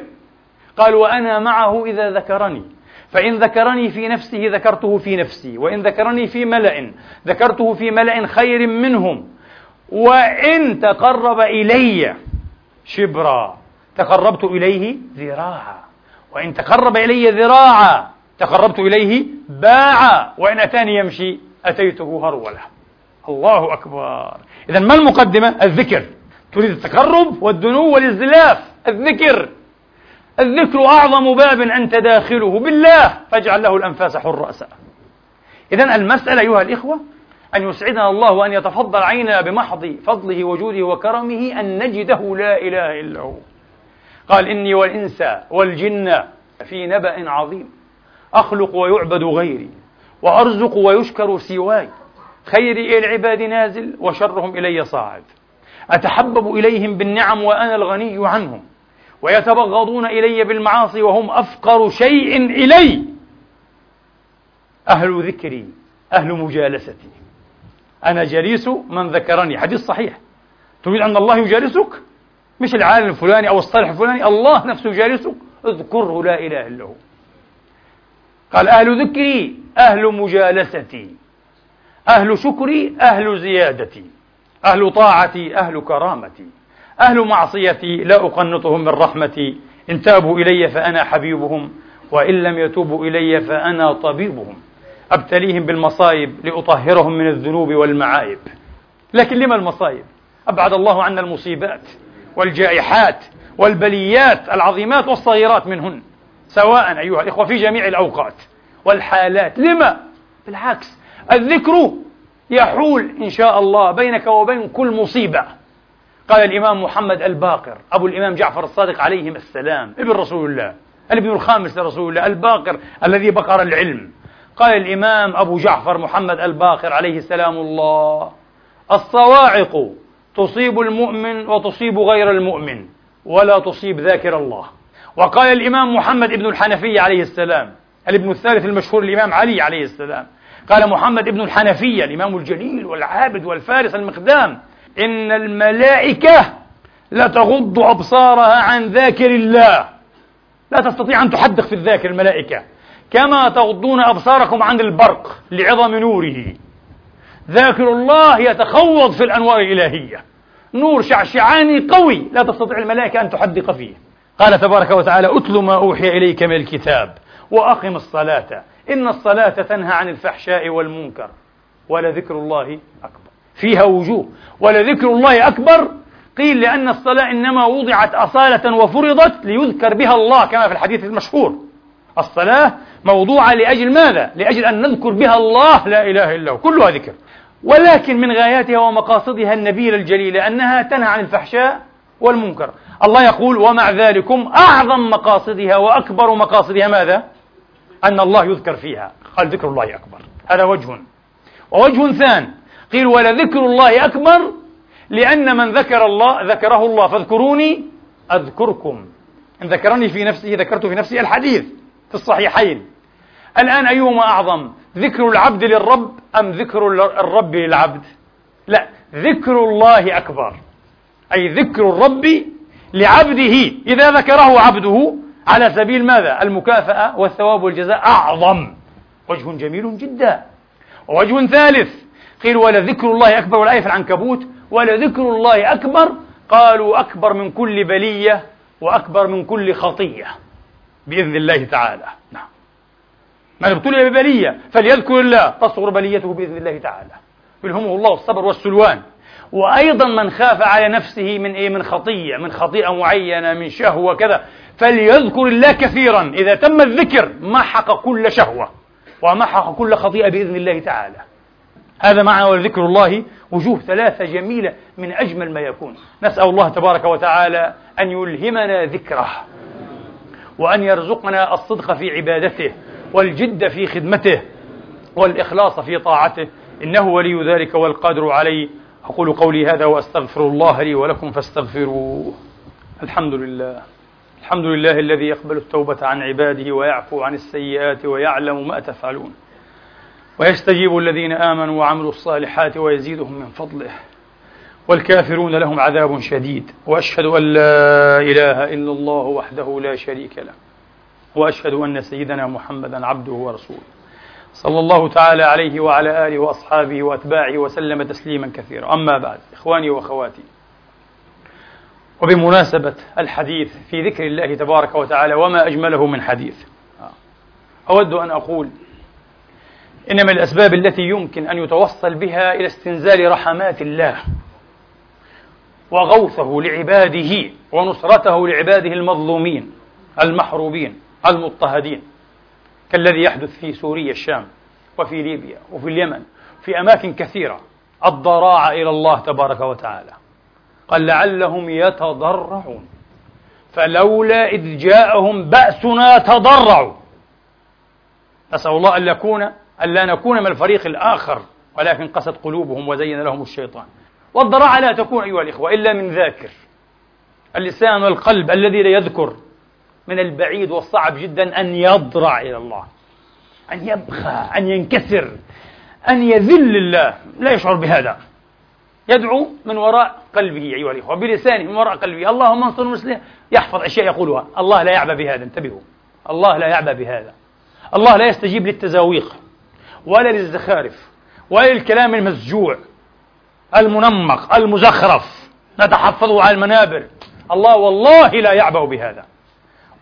Speaker 1: قال وأنا معه إذا ذكرني. فإن ذكرني في نفسه ذكرته في نفسي وإن ذكرني في ملأ ذكرته في ملأ خير منهم. وإن تقرب إلي شبرا تقربت إليه ذراعا. وإن تقرب إلي ذراعا تقربت إليه باعا. وإن أتاني يمشي أتيته هرولة. الله أكبر. إذا ما المقدمة؟ الذكر. تريد التقرب والدنو والازدلاف الذكر. الذكر أعظم باب أنت داخله بالله. فاجعل له الأنفاس حر رأسا إذا المسألة أيها الإخوة أن يسعدنا الله وأن يتفضل علينا بمحض فضله وجوده وكرمه أن نجده لا إله إلا هو. قال إني والإنس والجن في نبأ عظيم. أخلق ويعبد غيري. وأرزق ويشكر سواي. خيري إلى العباد نازل وشرهم إلي صاعد. أتحبب إليهم بالنعم وأنا الغني عنهم. ويتبغضون إلي بالمعاصي وهم أفقر شيء إلي. أهل ذكري أهل مجالستي. أنا جليس من ذكرني. حديث صحيح. تريد أن الله يجالسك؟ مش العالم الفلاني أو الصالح الفلاني. الله نفسه يجالسك. اذكره لا إله إلا هو. قال أهل ذكري أهل مجالستي. أهل شكري أهل زيادتي أهل طاعتي أهل كرامتي أهل معصيتي لا أقنطهم من رحمتي إن تابوا إلي فأنا حبيبهم وإن لم يتوبوا إلي فأنا طبيبهم أبتليهم بالمصائب لأطهرهم من الذنوب والمعايب لكن لما المصائب؟ أبعد الله عنا المصيبات والجائحات والبليات العظيمات والصغيرات منهن سواء أيها الإخوة في جميع الأوقات والحالات لما؟ بالعكس الذكر يحول إن شاء الله بينك وبين كل مصيبة. قال الإمام محمد الباقر أبو الإمام جعفر الصادق عليهم السلام ابن رسول الله الابن الخامس لرسول الله الباقر الذي بقر العلم. قال الإمام أبو جعفر محمد الباقر عليه السلام الله الصواعق تصيب المؤمن وتصيب غير المؤمن ولا تصيب ذاكر الله. وقال الإمام محمد بن الحنفية عليه السلام الابن الثالث المشهور الإمام علي عليه السلام قال محمد بن الحنفية الإمام الجليل والعابد والفارس المقدام إن الملائكة لتغض أبصارها عن ذاكر الله. لا تستطيع أن تحدق في الذاكر الملائكة. كما تغضون أبصاركم عن البرق لعظم نوره. ذاكر الله يتخوض في الأنوار الإلهية. نور شعشعاني قوي لا تستطيع الملائكة أن تحدق فيه. قال تبارك وتعالى أتل ما أوحي إليك من الكتاب وأقم الصلاة. إن الصلاة تنهى عن الفحشاء والمنكر ولذكر الله أكبر. فيها وجوه. ولذكر الله أكبر. قيل لأن الصلاة إنما وضعت أصالة وفرضت ليذكر بها الله كما في الحديث المشهور. الصلاة موضوعة لأجل ماذا؟ لأجل أن نذكر بها الله لا إله إلا هو. كلها ذكر. ولكن من غاياتها ومقاصدها النبيلة الجليلة أنها تنهى عن الفحشاء والمنكر. الله يقول ومع ذلكم أعظم مقاصدها وأكبر مقاصدها ماذا؟ أن الله يذكر فيها. قال ذكر الله أكبر. هذا وجه. ووجه ثان. قيل ولذكر الله أكبر لأن من ذكر الله ذكره الله فاذكروني أذكركم. إن ذكرني في نفسه ذكرت في نفسي الحديث في الصحيحين. الآن أيهما أعظم؟ ذكر العبد للرب أم ذكر الرب للعبد؟ لا ذكر الله أكبر. أي ذكر الرب لعبده. إذا ذكره عبده على سبيل ماذا؟ المكافأة والثواب والجزاء أعظم. وجه جميل جدا. ووجه ثالث قيل ولذكر الله أكبر. والآية في العنكبوت ولذكر الله أكبر. قالوا أكبر من كل بلية وأكبر من كل خطية. بإذن الله تعالى. نعم. من ابتلي ببلية فليذكر الله. تصغر بليته بإذن الله تعالى. يلهمه الله الصبر والسلوان. وأيضا من خاف على نفسه من إيه؟ من خطية من خطيئة معينة من شهوة كذا. فليذكر الله كثيرا. إذا تم الذكر محق كل شهوة ومحق كل خطيئة بإذن الله تعالى. هذا معنى وذكر الله وجوه ثلاثة جميلة من أجمل ما يكون. نسأل الله تبارك وتعالى أن يلهمنا ذكره وأن يرزقنا الصدق في عبادته والجد في خدمته والإخلاص في طاعته. إنه ولي ذلك والقادر عليه. أقول قولي هذا وأستغفر الله لي ولكم فاستغفروه. الحمد لله. الحمد لله الذي يقبل التوبة عن عباده ويعفو عن السيئات ويعلم ما تفعلون. ويستجيب الذين آمنوا وعملوا الصالحات ويزيدهم من فضله. والكافرون لهم عذاب شديد. وأشهد أن لا إله إلا الله وحده لا شريك له. وأشهد أن سيدنا محمدا عبده ورسوله. صلى الله تعالى عليه وعلى آله وأصحابه وأتباعه وسلم تسليما كثيرا. أما بعد إخواني وأخواتي وبمناسبة الحديث في ذكر الله تبارك وتعالى وما أجمله من حديث. أود أن أقول إن من الأسباب التي يمكن أن يتوصل بها إلى استنزال رحمات الله وغوثه لعباده ونصرته لعباده المظلومين المحروبين المضطهدين كالذي يحدث في سوريا الشام وفي ليبيا وفي اليمن في أماكن كثيرة الضراعة إلى الله تبارك وتعالى. قال لعلهم يتضرعون. فلولا إذ جاءهم بأسنا تضرعوا. نسأل الله أن يكون أن لا نكون من الفريق الآخر ولكن قست قلوبهم وزين لهم الشيطان. والضراعة لا تكون أيها الإخوة إلا من ذاكر. اللسان والقلب الذي لا يذكر من البعيد والصعب جدا أن يضرع إلى الله. أن يبخى أن ينكسر أن يذل الله. لا يشعر بهذا. يدعو من وراء قلبه أيها الإخوة بلسانه من وراء قلبه. اللهم انصر المسلمين. يحفظ أشياء يقولها. الله لا يعبى بهذا انتبهوا. الله لا يعبى بهذا. الله لا يستجيب للتزاويق ولا للزخارف ولا للكلام المسجوع المنمق المزخرف. نتحفظه على المنابر. الله والله لا يعبأ بهذا.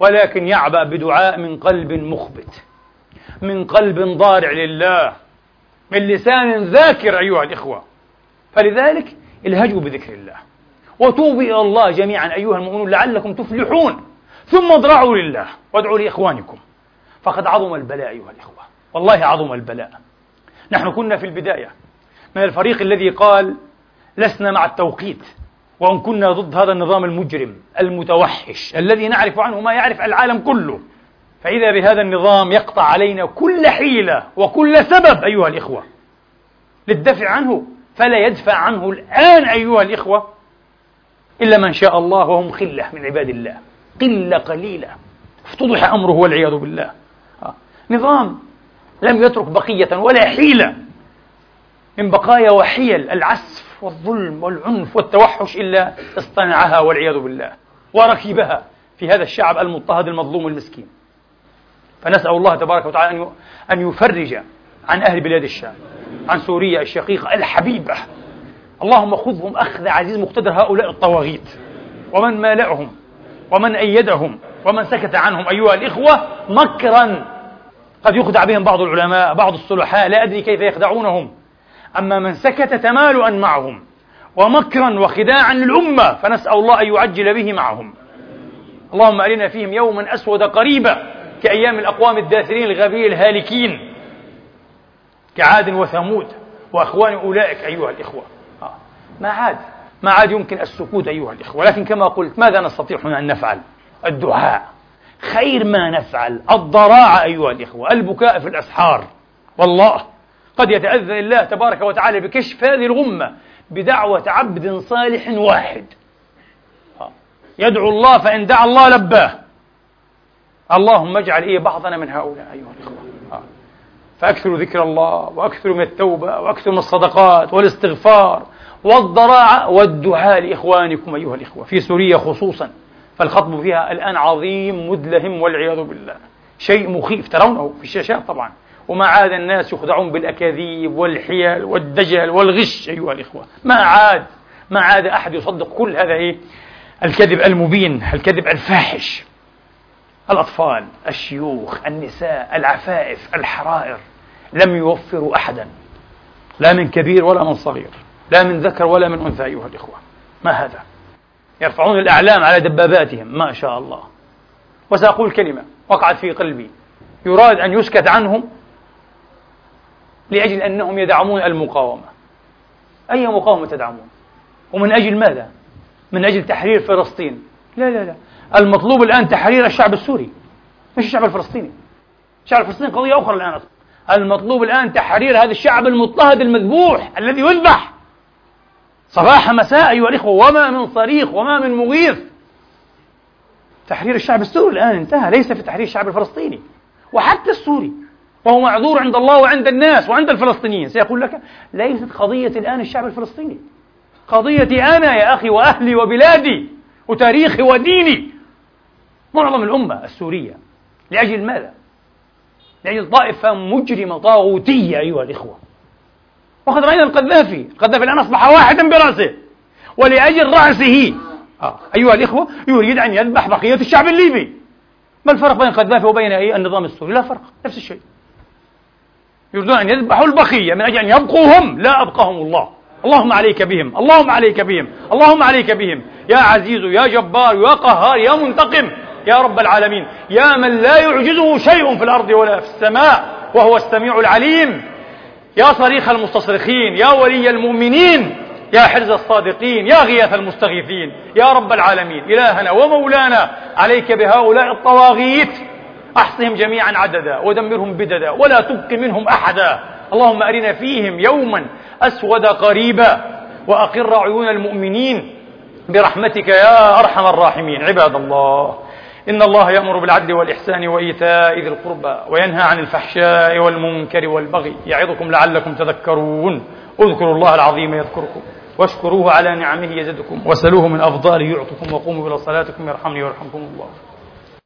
Speaker 1: ولكن يعبأ بدعاء من قلب مخبت من قلب ضارع لله من لسان ذاكر أيها الإخوة. فلذلك الهجوا بذكر الله. وتوبوا إلى الله جميعا أيها المؤمنون لعلكم تفلحون. ثم اضرعوا لله. وادعوا لإخوانكم. فقد عظم البلاء أيها الإخوة. والله عظم البلاء. نحن كنا في البداية من الفريق الذي قال لسنا مع التوقيت وأن كنا ضد هذا النظام المجرم المتوحش الذي نعرف عنه ما يعرف العالم كله. فإذا بهذا النظام يقطع علينا كل حيلة وكل سبب أيها الإخوة للدفع عنه فلا يدفع عنه الآن أيها الإخوة إلا من شاء الله وهم خلة من عباد الله. قلة قليلة. افتضح أمره والعياذ بالله. آه. نظام لم يترك بقية ولا حيلة من بقايا وحيل العسف والظلم والعنف والتوحش إلا اصطنعها والعياذ بالله وركبها في هذا الشعب المضطهد المظلوم المسكين. فنسأل الله تبارك وتعالى أن يفرج عن أهل بلاد الشام. عن سوريا الشقيقة الحبيبة. اللهم خذهم أخذ عزيز مقتدر هؤلاء الطواغيت. ومن مالعهم ومن أيدهم ومن سكت عنهم أيها الإخوة مكرا. قد يخدع بهم بعض العلماء بعض الصلحاء لا أدري كيف يخدعونهم. أما من سكت تمالؤا معهم ومكرا وخداعا للأمة فنسأل الله أن يعجل به معهم. اللهم أرنا فيهم يوما أسود قريبا كأيام الأقوام الداثرين الغبي الهالكين. كعاد وثمود وأخوان أولئك أيها الإخوة. آه. ما عاد. ما عاد يمكن السكوت أيها الإخوة. ولكن كما قلت ماذا نستطيع هنا أن نفعل؟ الدعاء. خير ما نفعل الضراعة أيها الإخوة البكاء في الأسحار. والله قد يتأذن الله تبارك وتعالى بكشف هذه الغمة بدعوة عبد صالح واحد. يدعو الله فإن دعا الله لباه. اللهم اجعل إيه بعضنا من هؤلاء أيها الإخوة. فأكثروا ذكر الله وأكثروا من التوبة وأكثروا من الصدقات والاستغفار والضراعة والدعاء لإخوانكم أيها الإخوة في سوريا خصوصا. فالخطب فيها الآن عظيم مدلهم والعياذ بالله. شيء مخيف ترونه في الشاشات طبعا. وما عاد الناس يخدعون بالأكاذيب والحيل والدجل والغش أيها الإخوة. ما عاد ما عاد أحد يصدق كل هذا إيه؟ الكذب المبين الكذب الفاحش. الأطفال الشيوخ النساء العفائف الحرائر. لم يوفروا أحدا. لا من كبير ولا من صغير. لا من ذكر ولا من أنثى أيها الإخوة. ما هذا؟ يرفعون الأعلام على دباباتهم ما شاء الله. وسأقول كلمة وقعت في قلبي. يراد أن يسكت عنهم لأجل أنهم يدعمون المقاومة. أي مقاومة تدعمون؟ ومن أجل ماذا؟ من أجل تحرير فلسطين. لا لا لا. المطلوب الآن تحرير الشعب السوري. مش الشعب الفلسطيني. الشعب الفلسطيني قضية أخرى الآن المطلوب الآن تحرير هذا الشعب المضطهد المذبوح الذي يذبح. صباح مساء أيها الإخوة وما من صريخ وما من مغيث. تحرير الشعب السوري الآن انتهى ليس في تحرير الشعب الفلسطيني وحتى السوري وهو معذور عند الله وعند الناس وعند الفلسطينيين. سيقول لك ليست قضية الآن الشعب الفلسطيني. قضيتي أنا يا أخي وأهلي وبلادي وتاريخي وديني. معظم الأمة السورية لأجل ماذا؟ لأجل طائفة مجرمة طاغوتية أيها الإخوة. وقد رأينا القذافي القذافي الآن أصبح واحدا برأسه ولأجل رأسه آه. أيها الإخوة يريد أن يذبح بقية الشعب الليبي. ما الفرق بين القذافي وبين أي النظام السوري؟ لا فرق نفس الشيء. يريدون أن يذبحوا البقية من أجل أن يبقوا هم لا أبقاهم الله. اللهم عليك بهم اللهم عليك بهم اللهم عليك بهم. يا عزيز يا جبار يا قهار يا منتقم. يا رب العالمين. يا من لا يعجزه شيء في الأرض ولا في السماء وهو السميع العليم. يا صريخ المستصرخين يا ولي المؤمنين يا حرز الصادقين يا غياث المستغيثين. يا رب العالمين إلهنا ومولانا عليك بهؤلاء الطواغيت. أحصهم جميعا عددا ودمرهم بددا ولا تبق منهم أحدا. اللهم أرنا فيهم يوما أسود قريبا وأقر عيون المؤمنين. برحمتك يا أرحم الراحمين. عباد الله إن الله يأمر بالعدل والإحسان وإيتاء ذي القربى وينهى عن الفحشاء والمنكر والبغي يعظكم لعلكم تذكرون. اذكروا الله العظيم يذكركم واشكروه على نعمه يزدكم وسلوه من أفضاله يعطكم وقوموا إلى صلاتكم يرحمني ويرحمكم الله.